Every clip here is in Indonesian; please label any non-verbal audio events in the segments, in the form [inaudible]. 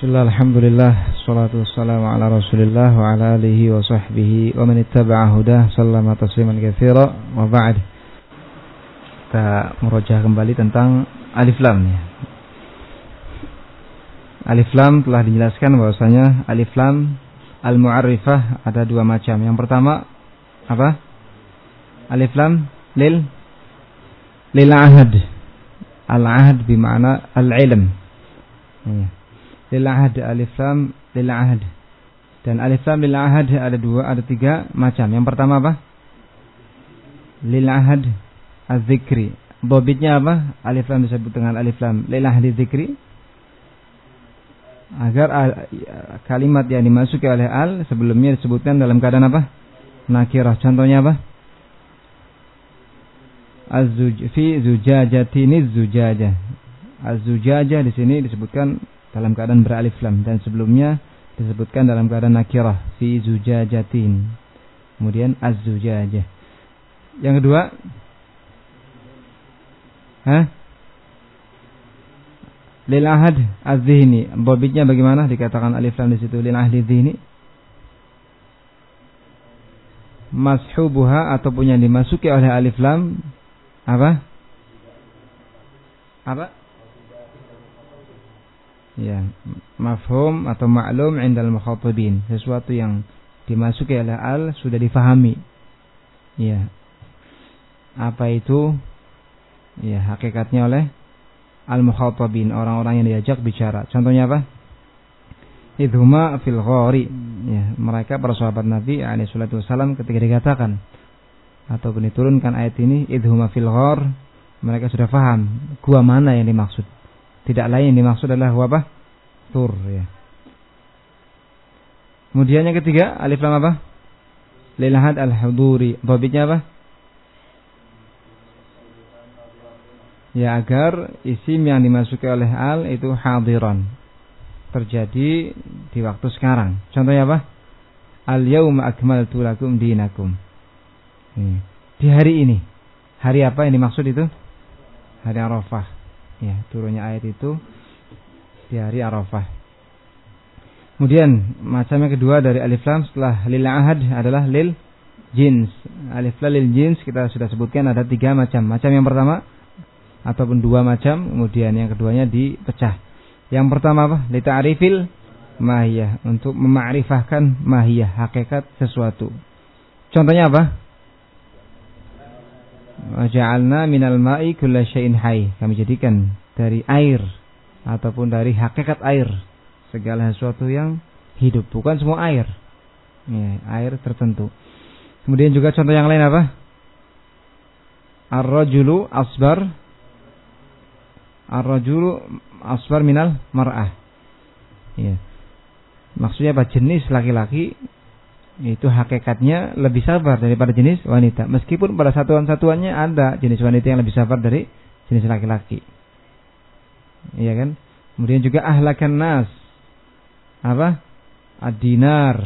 Bismillah, Alhamdulillah, salatu wassalamu ala rasulillah wa ala alihi wa sahbihi wa man ittaba'a hudah sallama tasliman kathira wa ba'd. Kita merojah kembali tentang Alif Lam ya. Alif Lam telah dijelaskan bahwasanya Alif Lam Al-Mu'arrifah ada dua macam. Yang pertama apa? Alif Lam Lil Lil Ahad. Al-Ahad bimana Al-Ilm. Ya lil ahad alif lam lil ahad. Dan alif lam lil ahad ada dua, ada tiga macam. Yang pertama apa? Lil ahad az-zikri. Bobitnya apa? Alif lam disebut dengan alif lam lil ahad. Agar kalimat yang dimasuki oleh al sebelumnya disebutkan dalam keadaan apa? Nakirah. Contohnya apa? Az-zuj fi zujajatin zujajah. Az-zujajah di sini disebutkan dalam keadaan beralif lam dan sebelumnya disebutkan dalam keadaan nakirah fi zujajatin. Kemudian az-zujajah. Yang kedua Hah? Lil ahad az-zihni. Bobitnya bagaimana dikatakan alif lam di situ lil ahli dzihni? Mashubuha ataupun yang dimasuki oleh alif lam apa? Apa? Ya mafhum atau maklum indal mukhatabin sesuatu yang dimasuki oleh al sudah difahami. Ya. Apa itu? Ya hakikatnya oleh al mukhatabin orang-orang yang diajak bicara. Contohnya apa? Idhuma fil ghari. Ya mereka para sahabat Nabi alaihi salatu wasallam ketika dikatakan ataupun diturunkan ayat ini idhuma fil ghar mereka sudah faham gua mana yang dimaksud tidak lain dimaksud adalah wabah tur ya. Kemudian yang ketiga, alif lam apa? Lilahad al-huduri. Babitnya apa? Ya agar isim yang dimasuki oleh al itu hadiran. Terjadi di waktu sekarang. Contohnya apa? Al yauma akmaltu lakum dinakum. Di hari ini. Hari apa yang dimaksud itu? Hari Arafah ya turunnya ayat itu di hari Arafah. Kemudian macam yang kedua dari alif lam setelah lil ahad adalah lil jins. Alif lam lil jins kita sudah sebutkan ada tiga macam. Macam yang pertama ataupun dua macam, kemudian yang keduanya dipecah. Yang pertama apa? Li ta'rifil mahiyah untuk memakrifahkan mahiyah hakikat sesuatu. Contohnya apa? Waja'alna minal ma'i kulla syai'in hayy. Kami jadikan dari air ataupun dari hakikat air segala sesuatu yang hidup, bukan semua air. Ya, air tertentu. Kemudian juga contoh yang lain apa? Ar-rajulu asbar Ar-rajulu asbar minal mar'ah. Ya. Maksudnya apa? Jenis laki-laki itu hakikatnya lebih sabar daripada jenis wanita. Meskipun pada satuan-satuannya ada jenis wanita yang lebih sabar dari jenis laki-laki. Iya kan? Kemudian juga ahlakan nas. Apa? Ad-dinar.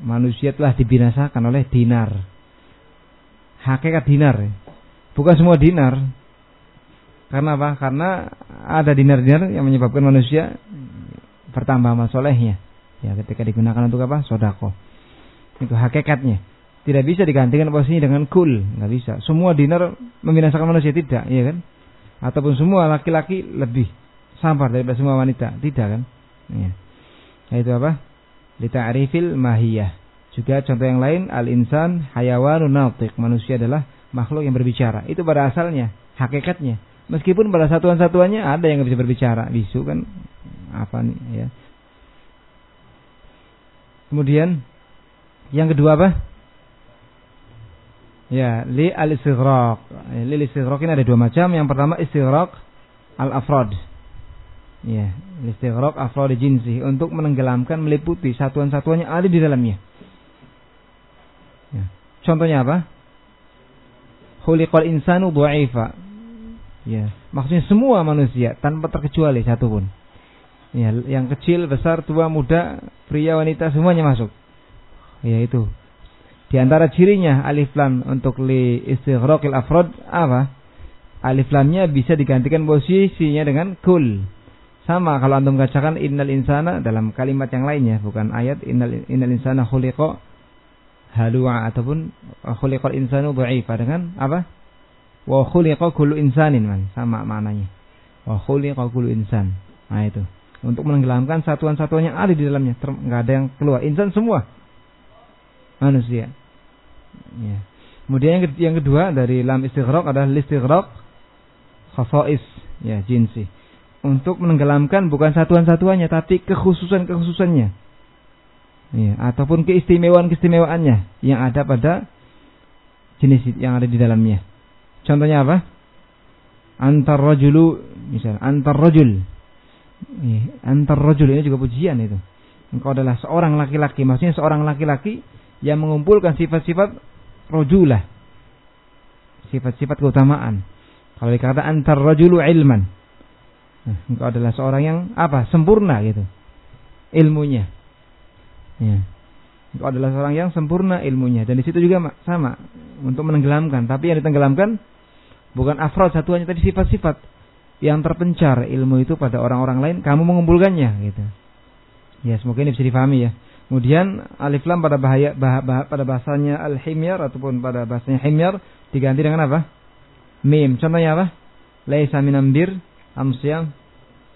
Manusia telah dibinasakan oleh dinar. Hakikat dinar. Bukan semua dinar. Karena apa? Karena ada dinar-dinar yang menyebabkan manusia bertambah masolehnya. Ya, ketika digunakan untuk apa? Sodako. Itu hakikatnya. Tidak bisa digantikan posisinya dengan kul, nggak bisa. Semua dinar membinasakan manusia tidak, iya kan? Ataupun semua laki-laki lebih sabar daripada semua wanita, tidak kan? Ya. Nah, itu apa? Lita'rifil mahiyah. Juga contoh yang lain, al-insan hayawanun natiq. Manusia adalah makhluk yang berbicara. Itu pada asalnya, hakikatnya. Meskipun pada satuan-satuannya ada yang bisa berbicara. Bisu kan apa nih ya. Kemudian yang kedua apa? Ya, li al istighraq. Li al istighraq ini ada dua macam. Yang pertama istighraq al afrad. Ya, istighraq afrad jinsi untuk menenggelamkan meliputi satuan-satuannya ada di dalamnya. Ya. Contohnya apa? Khuliqal insanu dha'ifa. Ya, maksudnya semua manusia tanpa terkecuali satu pun. Ya, yang kecil, besar, tua, muda, pria, wanita semuanya masuk yaitu di antara cirinya alif lam untuk li istighraqil afrod apa? Alif lamnya bisa digantikan posisinya dengan kul. Sama kalau antum bacakan innal insana dalam kalimat yang lainnya, bukan ayat innal innal insana khuliqa halua ataupun khuliqal insanu dha'ifa dengan apa? Wa khuliqa kullu insanin man, sama maknanya. Wa khuliqa kullu insan. Nah itu. Untuk menenggelamkan satuan-satuan yang ada di dalamnya, enggak ada yang keluar. Insan semua manusia. Ya. Kemudian yang, kedua dari lam istighraq adalah istighraq khasais ya jinsi untuk menenggelamkan bukan satuan-satuannya tapi kekhususan-kekhususannya. Ya, ataupun keistimewaan-keistimewaannya yang ada pada jenis yang ada di dalamnya. Contohnya apa? Antar rajulu misal antar rajul. Ya, antar rajul ini juga pujian itu. Engkau adalah seorang laki-laki, maksudnya seorang laki-laki yang mengumpulkan sifat-sifat rojulah. Sifat-sifat keutamaan. Kalau dikata antar rajulu ilman, Nah, engkau adalah seorang yang apa? Sempurna gitu. Ilmunya. Ya. Engkau adalah seorang yang sempurna ilmunya dan di situ juga sama untuk menenggelamkan. Tapi yang ditenggelamkan bukan afrod satuannya tadi sifat-sifat yang terpencar ilmu itu pada orang-orang lain, kamu mengumpulkannya gitu. Ya, semoga ini bisa difahami ya. Kemudian alif lam pada bahaya bah, bah, pada bahasanya al himyar ataupun pada bahasanya himyar diganti dengan apa? Mim. Contohnya apa? Laisa minambir amsyam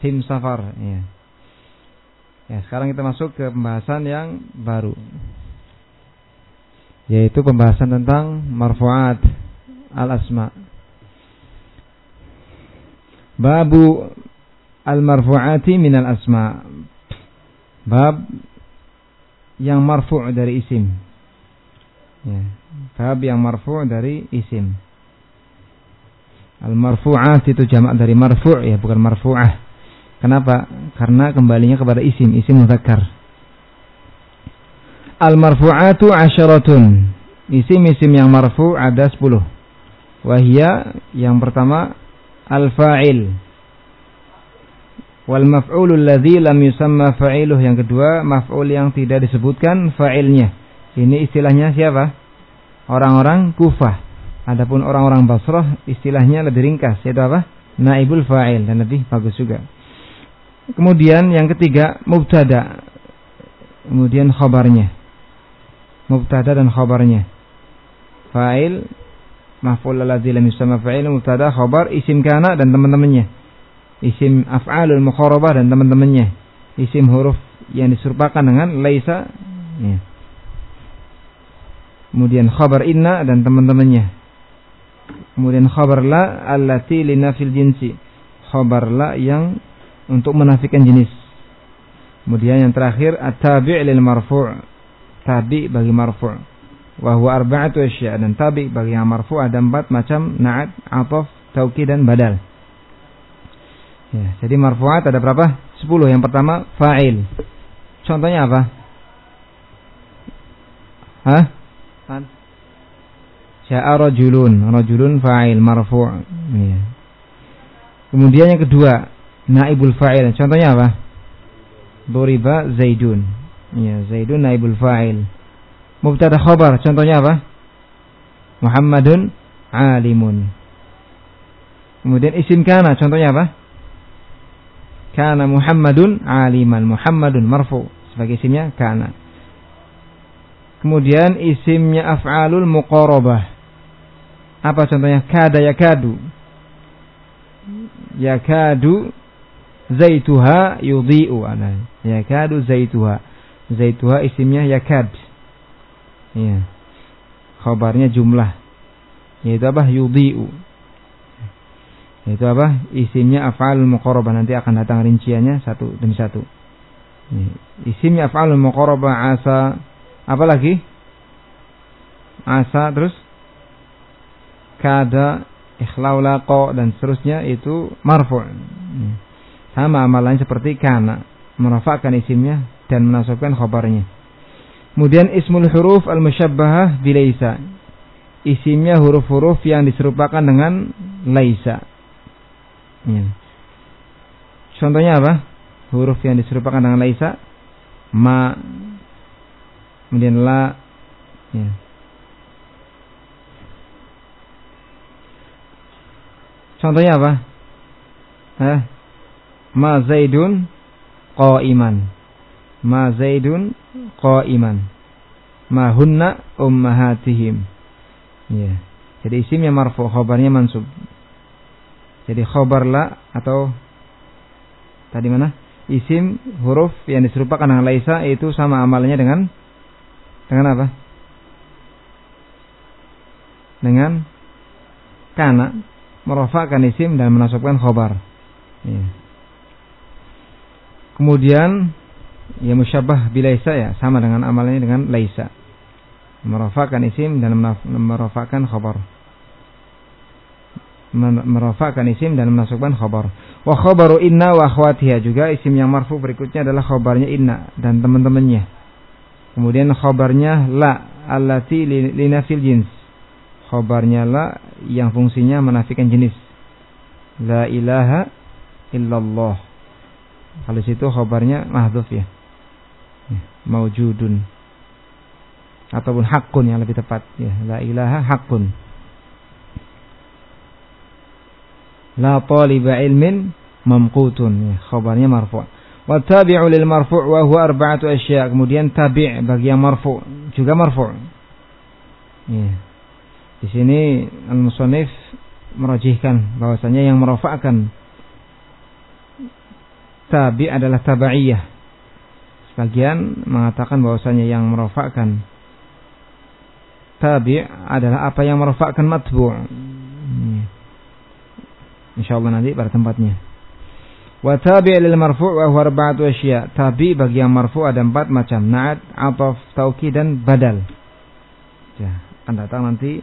tim safar ya. Ya, sekarang kita masuk ke pembahasan yang baru. Yaitu pembahasan tentang marfu'at al-asma. Babu al-marfu'ati minal asma. Bab yang marfu' dari isim. Ya, bab yang marfu' dari isim. Al-marfu'at itu jamak dari marfu' ya, bukan marfu'ah. Kenapa? Karena kembalinya kepada isim, isim muzakkar. Al-marfu'atu asyaratun. Isim-isim yang marfu' ada 10. Wahia yang pertama al-fa'il. Wal maf'ulu alladhi lam yusamma fa'iluh. Yang kedua, maf'ul yang tidak disebutkan fa'ilnya. Ini istilahnya siapa? Orang-orang Kufah. Adapun orang-orang Basrah istilahnya lebih ringkas yaitu apa? Naibul fa'il dan lebih bagus juga. Kemudian yang ketiga mubtada. Kemudian khabarnya. Mubtada dan khabarnya. Fa'il maf'ul alladzi lam yusamma fa'il mubtada khabar isim kana dan teman-temannya. Isim af'alul mukharabah dan teman-temannya. Isim huruf yang diserupakan dengan laisa ya. Kemudian khabar inna dan teman-temannya Kemudian khabar la allati linafil jinsi. Khabar la yang untuk menafikan jenis. Kemudian yang terakhir at-tabi' lil marfu'. Tabi bagi marfu'. Wa huwa arba'atu asya' dan tabi bagi yang marfu' ada empat macam na'at, ataf, tauki dan badal. Ya, jadi marfu'at ada berapa? Sepuluh. Yang pertama fa'il. Contohnya apa? Hah? Ja'a rajulun, rajulun fa'il marfu'. Ya. Kemudian yang kedua, naibul fa'il. Contohnya apa? Duriba Zaidun. Ya, Zaidun naibul fa'il. Mubtada khabar, contohnya apa? Muhammadun alimun. Kemudian isim kana, contohnya apa? Kana Muhammadun aliman. Muhammadun marfu sebagai isimnya kana. Kemudian isimnya af'alul muqarabah. Apa contohnya? Kada yakadu. Yakadu zaituha yudhi'u. Yakadu zaituha. Zaituha isimnya yakad. Ya. Khabarnya jumlah. Yaitu apa? Yudhi'u. Yaitu apa? Isimnya af'alul muqarabah. Nanti akan datang rinciannya satu demi satu. Ya. Isimnya af'alul muqarabah asa. Apa lagi? Asa terus kada, ikhlaulaqa dan seterusnya itu marfu'. Sama amalannya seperti kana, merafakkan isimnya dan menasabkan khabarnya. Kemudian ismul huruf al-musyabbahah bilaisa. Isimnya huruf-huruf yang diserupakan dengan laisa. Ya. Contohnya apa? Huruf yang diserupakan dengan laisa. Ma. Kemudian la. Ya. Contohnya apa? Hah? Ma Zaidun qa'iman. Ma Zaidun qa'iman. Ma hunna ummahatihim. Ya. Jadi isimnya marfu, khabarnya mansub. Jadi khabar la atau tadi mana? Isim huruf yang diserupakan dengan laisa itu sama amalnya dengan dengan apa? Dengan kana merofakan isim dan menasabkan khobar. Ya. Kemudian ya musyabah bilaisa ya sama dengan amalnya dengan laisa. Merofakan isim dan merofakan khobar. Merofakan isim dan menasabkan khobar. Wa khobaru inna wa akhwatiha juga isim yang marfu berikutnya adalah khobarnya inna dan teman-temannya. Kemudian khobarnya la allati linafil jins khobarnya la yang fungsinya menafikan jenis. La ilaha illallah. Kalau situ khobarnya mahdhuf ya. ya. Maujudun. Ataupun hakun yang lebih tepat ya. La ilaha hakun. La taliba ilmin mamqutun ya. Khobarnya marfu'. Wa tabi'u lil marfu' wa huwa arba'atu asya'. Kemudian tabi' bagi yang marfu' juga marfu'. Ya. Di sini al-musannif merajihkan bahwasanya yang merofakkan tabi adalah tabaiyah. Sebagian mengatakan bahwasanya yang merofakkan tabi adalah apa yang merofakkan matbu'. Hmm. Insyaallah nanti pada tempatnya. Wa tabi' lil marfu' wa huwa arba'atu asya. Tabi bagi yang marfu' ada empat macam, na'at, ataf, tauki dan badal. Ya, akan datang nanti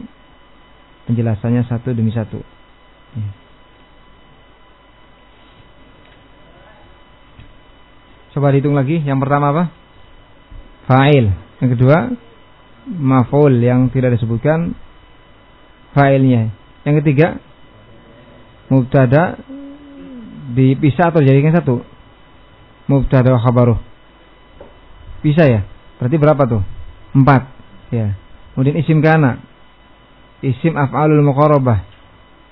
penjelasannya satu demi satu. Ya. Coba dihitung lagi. Yang pertama apa? Fa'il. Yang kedua, maf'ul yang tidak disebutkan fa'ilnya. Yang ketiga, mubtada dipisah atau jadikan satu. Mubtada khabaruh. Bisa ya? Berarti berapa tuh? Empat. Ya. Kemudian isim kana isim af'alul muqarabah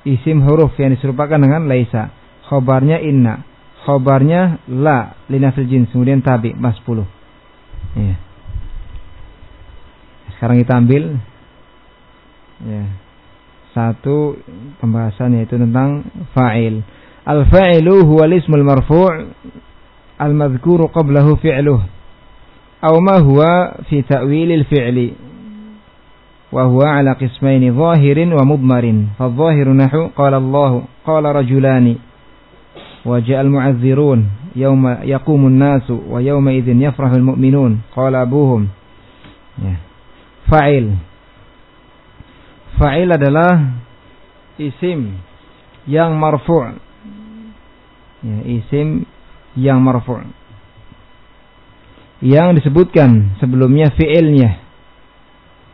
isim huruf yang diserupakan dengan laisa khobarnya inna khobarnya la linafil jins kemudian tabi mas 10 ya. sekarang kita ambil ya satu pembahasan yaitu tentang fa'il. Al-fa'ilu huwa ismul marfu' al-madhkuru qablahu fi'luh. Aw ma huwa fi ta'wil al-fi'li. Wa huwa ala qismain zahirin wa mudmarin. Fadh-dhahiru nahu qala Allah qala rajulani wa ja'a al-mu'adhdhirun yawma yaqumu nasu wa yawma idhin yafrahu mu'minun qala abuhum. Ya. Fa'il fa'il adalah isim yang marfu' ya, isim yang marfu' yang disebutkan sebelumnya fi'ilnya.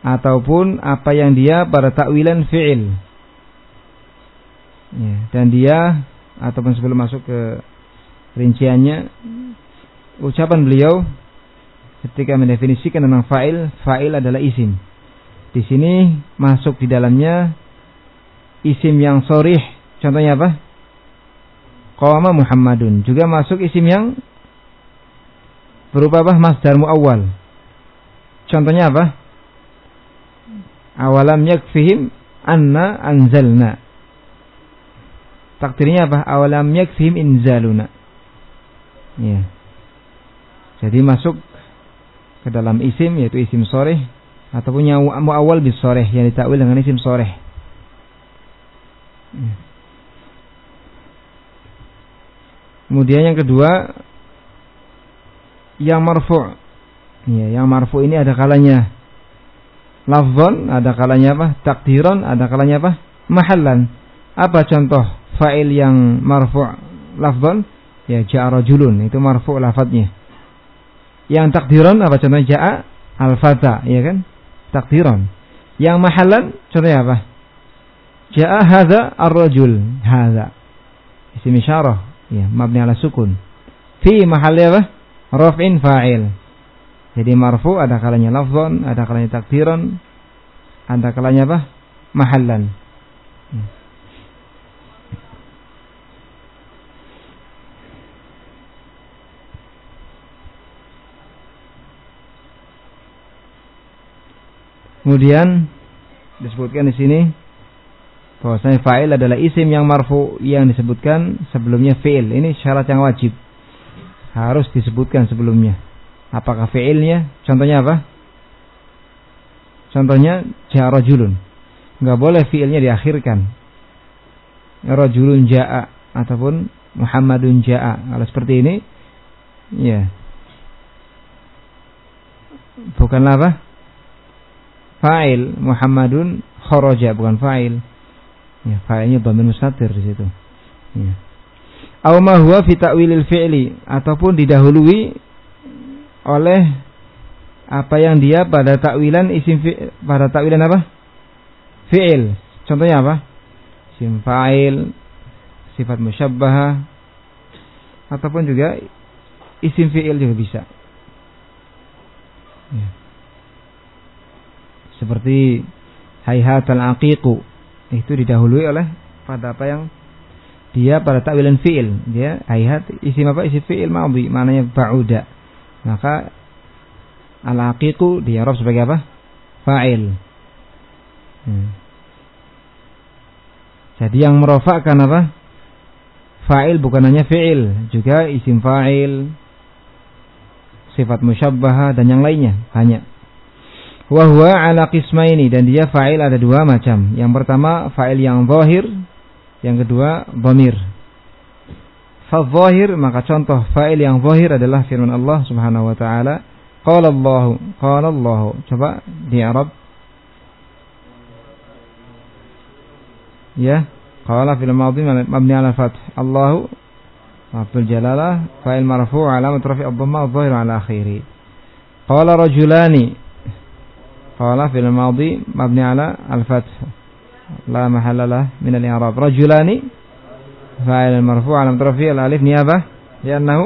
Ataupun apa yang dia pada takwilan fi'il. Ya, dan dia ataupun sebelum masuk ke rinciannya ucapan beliau ketika mendefinisikan tentang fa'il fa'il adalah isim. Di sini masuk di dalamnya isim yang sorih, contohnya apa? Qawama Muhammadun. Juga masuk isim yang berupa apa? Masdar muawwal. Contohnya apa? awalam yakfihim anna anzalna takdirnya apa awalam yakfihim inzaluna ya jadi masuk ke dalam isim yaitu isim soreh ataupun yang muawal bis soreh yang ditakwil dengan isim soreh ya. kemudian yang kedua yang marfu ya yang marfu ini ada kalanya lafzon ada kalanya apa? Takdiron ada kalanya apa? Mahallan. Apa contoh fa'il yang marfu' lafzon? Ya ja'a rajulun itu marfu' lafadznya. Yang takdiron apa contohnya ja'a al-fata, ya kan? Takdiron. Yang mahallan contohnya apa? Ja'a hadza ar-rajul, hadza. Isim isyarah, ya, mabni ala sukun. Fi mahalli apa? Raf'in fa'il. Jadi marfu ada kalanya lafzon, ada kalanya takdiran, ada kalanya apa? Mahallan. Kemudian disebutkan di sini bahwasanya fa'il adalah isim yang marfu yang disebutkan sebelumnya fi'il. Ini syarat yang wajib. Harus disebutkan sebelumnya. Apakah fi'ilnya? Contohnya apa? Contohnya ja'a julun. Enggak boleh fi'ilnya diakhirkan. Rajulun ja'a ataupun Muhammadun ja'a. Kalau seperti ini ya. Bukanlah apa? Fa'il Muhammadun kharaja bukan fa'il. Ya, fa'ilnya dhamir mustatir di situ. Ya. Aw ma huwa fi ta'wilil fi'li ataupun didahului oleh apa yang dia pada takwilan isim fi, pada takwilan apa? Fi'il. Contohnya apa? Isim fa'il, sifat musyabbah ataupun juga isim fi'il juga bisa. Ya. Seperti hayhat al-aqiqu itu didahului oleh pada apa yang dia pada takwilan fi'il. Dia hayhat isim apa? Isim fi'il madhi. Maknanya ba'uda. Maka al-aqiqu dia Arab sebagai apa? Fa'il. Hmm. jadi yang merofakkan apa? Fa'il bukan hanya fi'il. Juga isim fa'il sifat musyabbah dan yang lainnya. Banyak Wahwa ala qismaini dan dia fa'il ada dua macam. Yang pertama fa'il yang zahir, yang kedua dhamir. Fa-zahir maka contoh fa'il yang zahir adalah firman Allah Subhanahu wa taala, qala Allah, qala Allah. Coba di Arab. Ya, qala fil madhi mabni ala fath. Allahu Abdul Jalalah fa'il marfu' alamat rafi' ad-dhamma adh-dhahir ala akhiri. Qala rajulani قال في الماضي مبني على الفتح. لا محل له من الإعراب. رجلان فاعل المرفوع على رفعه الألف نيابة لأنه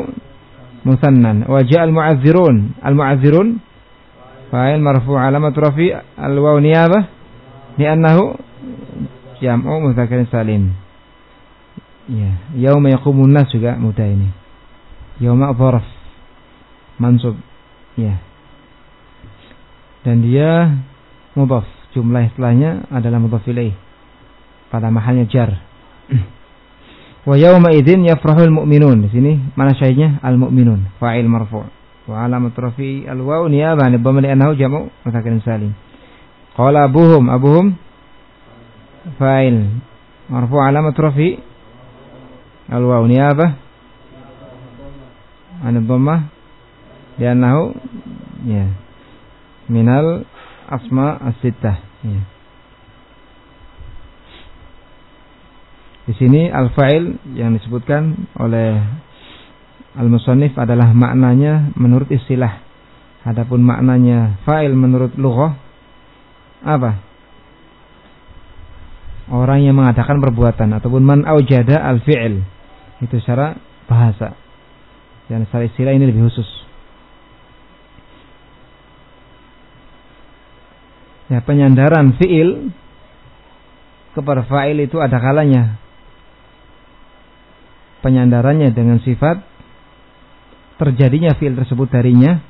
مثنى وجاء المعذرون. المعذرون فاعل مرفوع علامة رفع الواو نيابة لأنه جمع مذكر سالم. يوم يقوم الناس juga mudah ini يوم ظرف منصوب. ya dan dia mudhaf. Jumlah istilahnya adalah mudhaf ilaih. Pada mahalnya jar. [clears throat] Wa yauma idzin yafrahul mu'minun. Di sini mana syahidnya? Al mu'minun fa'il marfu' wa alamat rafi al waw niyabah an dhamma li'annahu jam'u mudzakkarin salim. Qala abuhum. Abuhum? Fa'il marfu' alamat rafi al waw niyabah. An dhamma li'annahu ya minal asma as-sittah. Ya. Di sini al-fa'il yang disebutkan oleh al-musannif adalah maknanya menurut istilah. Adapun maknanya fa'il menurut lughah apa? Orang yang mengadakan perbuatan ataupun man aujada al-fi'il. Itu secara bahasa. Dan secara istilah ini lebih khusus. Ya, penyandaran fiil kepada fa'il itu ada kalanya. Penyandarannya dengan sifat terjadinya fiil tersebut darinya.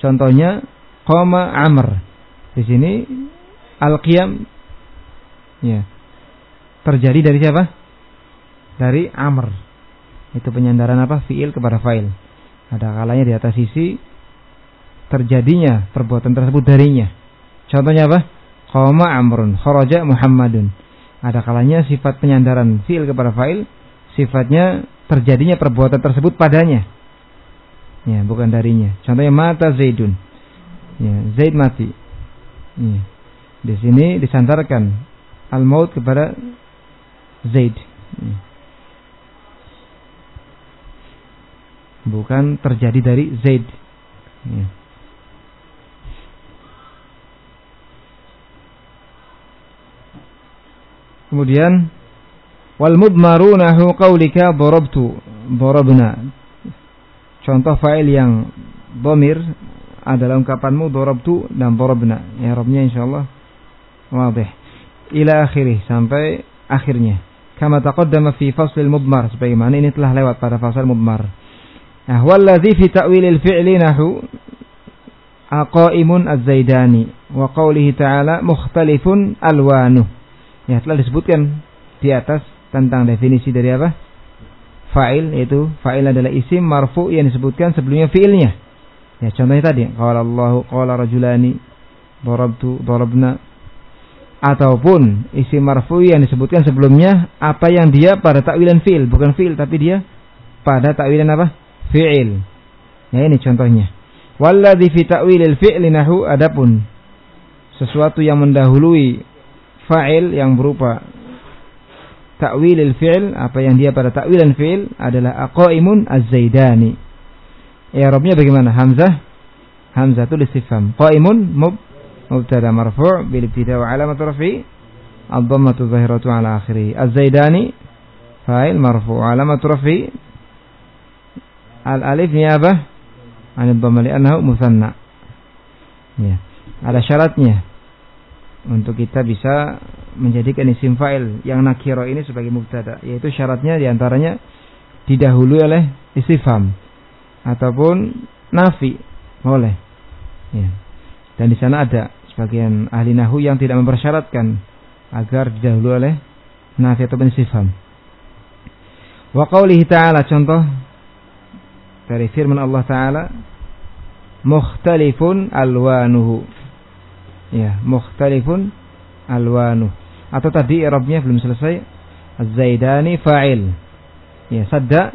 Contohnya koma amr. Di sini al-qiyam ya. Terjadi dari siapa? Dari amr. Itu penyandaran apa? Fiil kepada fa'il. Ada kalanya di atas sisi terjadinya perbuatan tersebut darinya Contohnya apa? Qama Amrun, kharaja Muhammadun. Ada kalanya sifat penyandaran fiil kepada fa'il, sifatnya terjadinya perbuatan tersebut padanya. Ya, bukan darinya. Contohnya mata Zaidun. Ya, Zaid mati. Ya. Di sini disandarkan al-maut kepada Zaid. Ya. Bukan terjadi dari Zaid. Ya. Kemudian wal mudmarunahu qaulika darabtu darabna. Contoh fa'il yang bomir adalah ungkapanmu darabtu dan darabna. Ya Rabbnya insyaallah wadih. Ila akhirih sampai akhirnya. Kama taqaddama fi faslil mudmar sebagaimana ini telah lewat pada fasal mudmar. Nah, wallazi fi ta'wilil fi'li nahu aqaimun az-zaidani wa qawlihi ta'ala mukhtalifun alwanuh. Ya, telah disebutkan di atas tentang definisi dari apa? Fa'il yaitu fa'il adalah isim marfu yang disebutkan sebelumnya fiilnya. Ya, contohnya tadi, qala Allahu qala rajulani darabtu darabna. Ataupun isim marfu yang disebutkan sebelumnya apa yang dia pada takwilan fiil. Bukan fiil tapi dia pada takwilan apa? Fiil. Ya ini contohnya. Walladzi fi ta'wilil fi'li nahu adapun sesuatu yang mendahului fa'il yang berupa ta'wilil fi'il apa yang dia pada ta'wilan fi'il adalah aqaimun az-zaidani. Ya, I'rabnya bagaimana? Hamzah? Hamzah itu istifham. Qaimun mub mubtada marfu' bil ibtida wa alamat rafi ad-dhammatu zahiratu ala akhirih. Az-zaidani fa'il marfu' alamat rafi. Al-alif niyabah 'an ad-dhamma li'annahu musanna. Ya. Ada syaratnya untuk kita bisa menjadikan isim fa'il yang nakiro ini sebagai mubtada yaitu syaratnya di antaranya didahului oleh istifham ataupun nafi boleh ya. dan di sana ada sebagian ahli nahu yang tidak mempersyaratkan agar didahului oleh nafi atau istifham. Wa qawlihi ta'ala contoh dari firman Allah taala mukhtalifun alwanuhu. Ya, mukhtalifun alwanuh. Atau tadi i'rabnya belum selesai. Az-Zaidani fa'il. Ya, sadda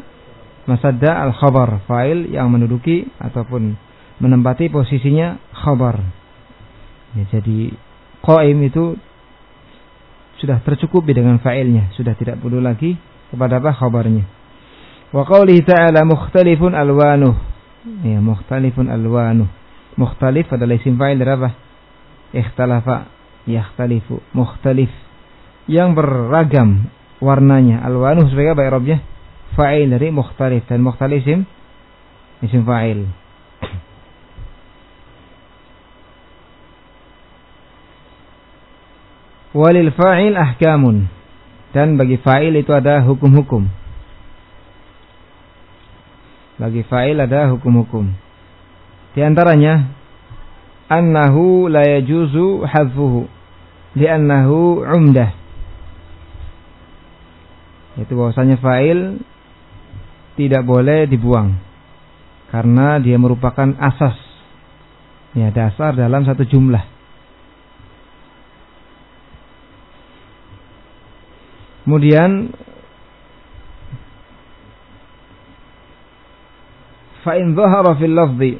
masadda al-khabar, fa'il yang menduduki ataupun menempati posisinya khabar. Ya, jadi qaim itu sudah tercukupi dengan fa'ilnya, sudah tidak perlu lagi kepada apa khabarnya. Wa qawlihi ta'ala mukhtalifun alwanuh. Ya, mukhtalifun alwanuh. Mukhtalif adalah isim fa'il dari? Ikhtalafa, yakhtalifu, mukhtalif. Yang beragam warnanya. Alwanuh sebagai apa Arabnya? Fa'il dari mukhtalif dan mukhtalif isim isim fa'il. Walil fa'il ahkamun. Dan bagi fa'il itu ada hukum-hukum. Bagi fa'il ada hukum-hukum. Di antaranya annahu la yajuzu hadfuhu li'annahu umdah. Itu bahwasanya fa'il tidak boleh dibuang karena dia merupakan asas ya dasar dalam satu jumlah. Kemudian fa'in dhahara fil lafzi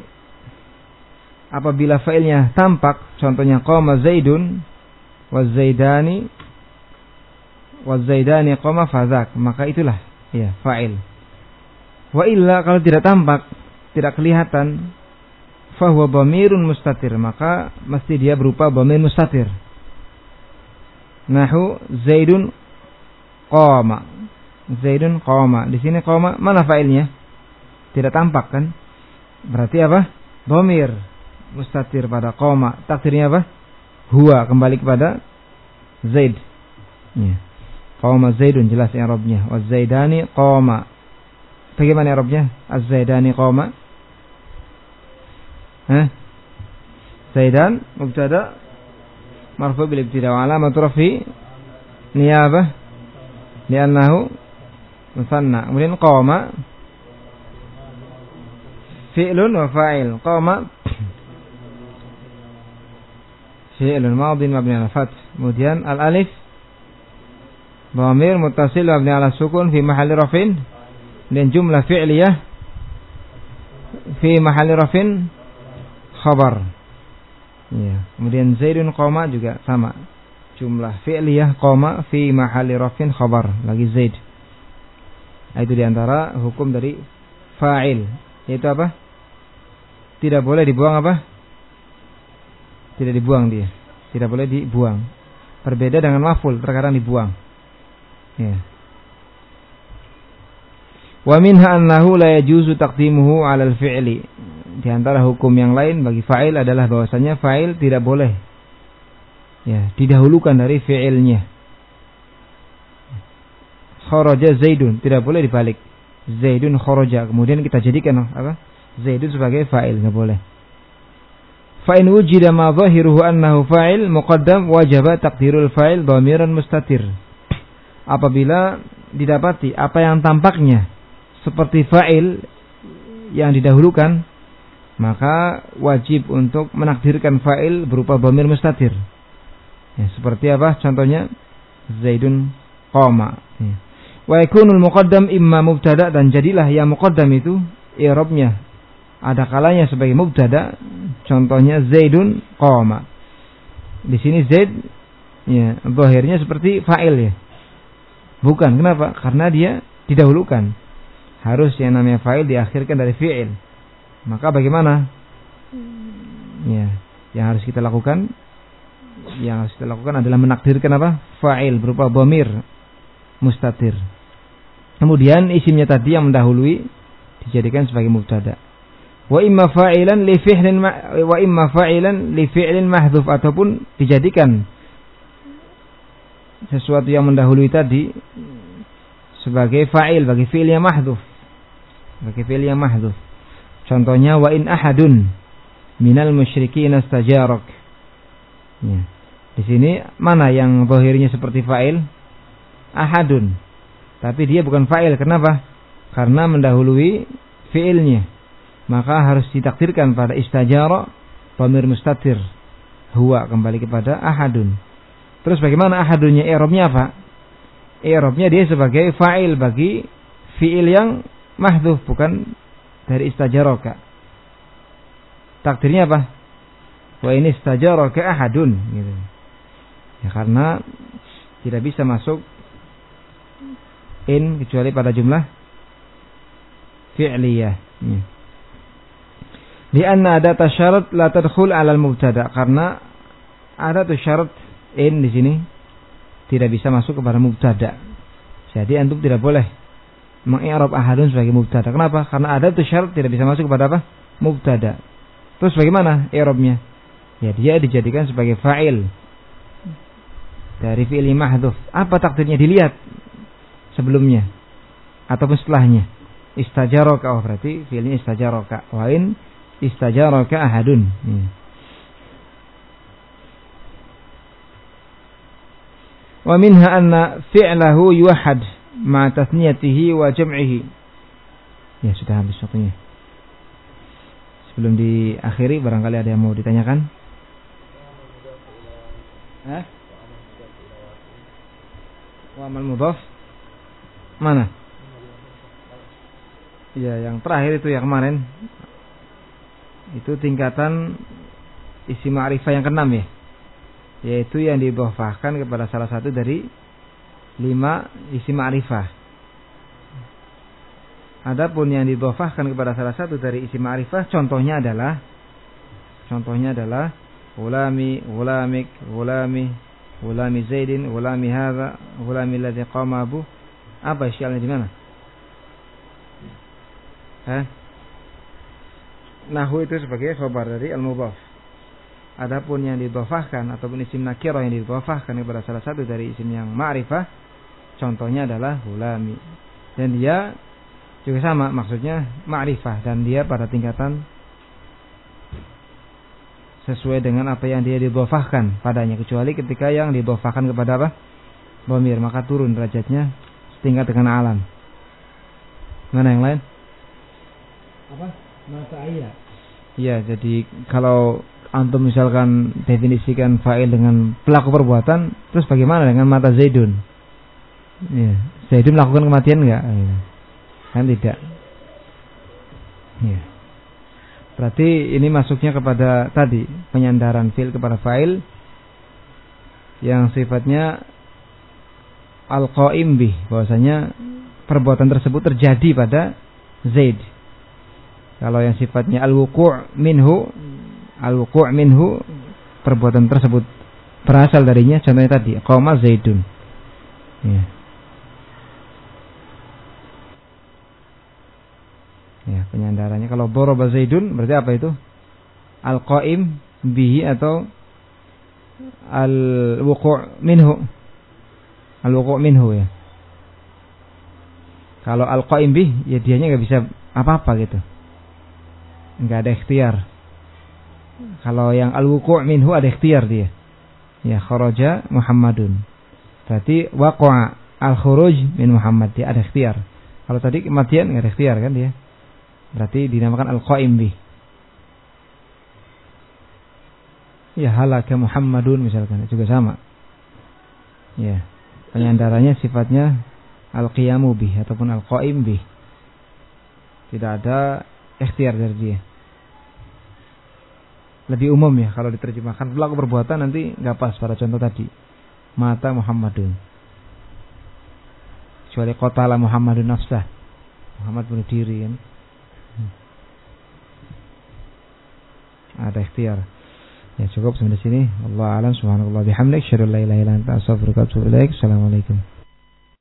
apabila failnya tampak contohnya qama zaidun wa zaidani wa zaidani qama fazak maka itulah ya fa'il wa illa kalau tidak tampak tidak kelihatan fahuwa dhamirun mustatir maka mesti dia berupa dhamir mustatir nahu zaidun Qoma. Zaidun qoma. Di sini qoma mana fa'ilnya? Tidak tampak kan? Berarti apa? Domir. Mustatir pada qoma. Takdirnya apa? Huwa kembali kepada Zaid. Ya. Qoma Zaidun jelas i'rabnya. Wa Zaidani qoma. Bagaimana i'rabnya? Az-Zaidani qoma. Hah? Zaidan mubtada marfu bil ibtida wa alamatu rafi niyabah li'annahu musanna. Kemudian qama fi'lun wa fa'il. Qama fi'lun madin mabni ala fath. Kemudian al-alif. Dhamir muttasil mabni ala sukun fi mahalli rafin. Dan jumlah fi'liyah fi mahalli rafin khabar. Ya. Kemudian Zaidun qama juga sama. Jumlah fi'liyah koma fi mahali rafin khabar. Lagi zaid. Nah, itu di antara hukum dari fa'il. Yaitu apa? Tidak boleh dibuang apa tidak dibuang dia. Tidak boleh dibuang. Berbeda dengan maful terkadang dibuang. Ya. Wa minha annahu la yajuzu taqdimuhu 'ala al-fi'li di antara hukum yang lain bagi fa'il adalah bahwasanya fa'il tidak boleh. Ya didahulukan dari fi'ilnya. Kharaja zaidun tidak boleh dibalik. Zaidun kharaja. Kemudian kita jadikan apa? Zaidun sebagai fa'il nggak boleh fa in wujida ma dhahiruhu annahu fa'il muqaddam wajaba taqdirul fa'il dhamiran mustatir. Apabila didapati apa yang tampaknya seperti fa'il yang didahulukan maka wajib untuk menakdirkan fa'il berupa dhamir mustatir. Ya, seperti apa? Contohnya Zaidun qama. Ya. wa yakunul muqaddam imma mubtada dan jadilah yang muqaddam itu i'rabnya ada kalanya sebagai mubtada contohnya Zaidun qama. Di sini Zaid ya zahirnya seperti fa'il ya. Bukan kenapa? Karena dia didahulukan. Harus yang namanya fa'il diakhirkan dari fi'il. Maka bagaimana? Ya yang harus kita lakukan yang harus kita lakukan adalah menakdirkan apa? Fa'il berupa bomir mustatir. Kemudian isimnya tadi yang mendahului dijadikan sebagai mubtada wa imma fa'ilan li fi'lin wa imma fa'ilan li fi'lin mahdhuf ataupun dijadikan sesuatu yang mendahului tadi sebagai fa'il bagi fi'il yang mahdhuf. Bagi fi'il yang mahdhuf. Contohnya wa in ahadun minal musyrikin astajarak. Ya. di sini mana yang zahirnya seperti fa'il? Ahadun. Tapi dia bukan fa'il. Kenapa? Karena mendahului fi'ilnya maka harus ditakdirkan pada istajara pamir mustatir huwa kembali kepada ahadun. Terus bagaimana ahadunnya? I'rabnya apa? I'rabnya dia sebagai fa'il bagi fi'il yang mahdhuf bukan dari istajaraka takdirnya apa? Wa ini istajaraka ahadun gitu. Ya karena tidak bisa masuk in kecuali pada jumlah fi'liyah. Ya. Lianna ada syarat la tadkhul 'ala al-mubtada karena ada tuh syarat in di sini tidak bisa masuk kepada mubtada. Jadi antum tidak boleh mengi'rab ahadun sebagai mubtada. Kenapa? Karena ada tuh syarat tidak bisa masuk kepada apa? Mubtada. Terus bagaimana i'rabnya? Ya dia dijadikan sebagai fa'il dari fi'il mahdhuf. Apa takdirnya dilihat sebelumnya ataupun setelahnya. Istajaraka oh berarti fi'ilnya istajaraka. Wa in istajaraka ahadun. Ya. Wa minha anna fi'lahu yuhad ma tathniyatihi wa jam'ihi. Ya sudah habis waktunya. Sebelum diakhiri barangkali ada yang mau ditanyakan? Hah? Wa amal mudhaf? Mana? Ya, yang terakhir itu ya kemarin itu tingkatan isi ma'rifah yang keenam ya. Yaitu yang dibofahkan kepada salah satu dari lima isi ma'rifah. Adapun yang dibofahkan kepada salah satu dari isi ma'rifah contohnya adalah contohnya adalah ulami ulamik ulami ulami zaidin ulami hadha ulami ladzi qama apa isyalnya di mana? Hah? Nahu itu sebagai khobar dari al-mudhaf. Adapun yang didhafahkan ataupun isim nakirah yang didhafahkan kepada salah satu dari isim yang ma'rifah, contohnya adalah hulami. Dan dia juga sama maksudnya ma'rifah dan dia pada tingkatan sesuai dengan apa yang dia didhafahkan padanya kecuali ketika yang didhafahkan kepada apa? Bomir maka turun derajatnya setingkat dengan alam. Mana yang lain? Apa? mata iya. Ya, jadi kalau antum misalkan definisikan fa'il dengan pelaku perbuatan, terus bagaimana dengan mata Zaidun? Ya, Zaidun melakukan kematian enggak? Ya. Kan tidak. Ya. Berarti ini masuknya kepada tadi penyandaran fil kepada fa'il yang sifatnya al-qaim bih bahwasanya perbuatan tersebut terjadi pada Zaid kalau yang sifatnya al-wuqu' minhu, al-wuqu' minhu perbuatan tersebut berasal darinya contohnya tadi qoma zaidun. Ya. Ya, penyandarannya kalau boroba zaidun berarti apa itu? Al-qaim bihi atau al-wuqu' minhu. Al-wuqu' minhu ya. Kalau al-qaim bih ya dianya nggak bisa apa-apa gitu nggak ada ikhtiar Kalau yang al-wuqu' minhu ada ikhtiar dia. Ya, kharaja Muhammadun. Berarti waqa'a al-khuruj min Muhammad dia ada ikhtiar. Kalau tadi kematian nggak ada ikhtiar kan dia. Berarti dinamakan al-qaim bih. Ya halaka Muhammadun misalkan juga sama. Ya. Penyandarannya sifatnya al-qiyamu bih ataupun al-qaim bih. Tidak ada ikhtiar dari dia. Lebih umum ya kalau diterjemahkan pelaku perbuatan nanti nggak pas pada contoh tadi. Mata Muhammadun. Kecuali kotala Muhammadun nafsah. Muhammad bunuh diri kan. Hmm. Ada ikhtiar. Ya cukup sampai di sini. Allah alam subhanallah bihamdik. Syarul la. Assalamualaikum.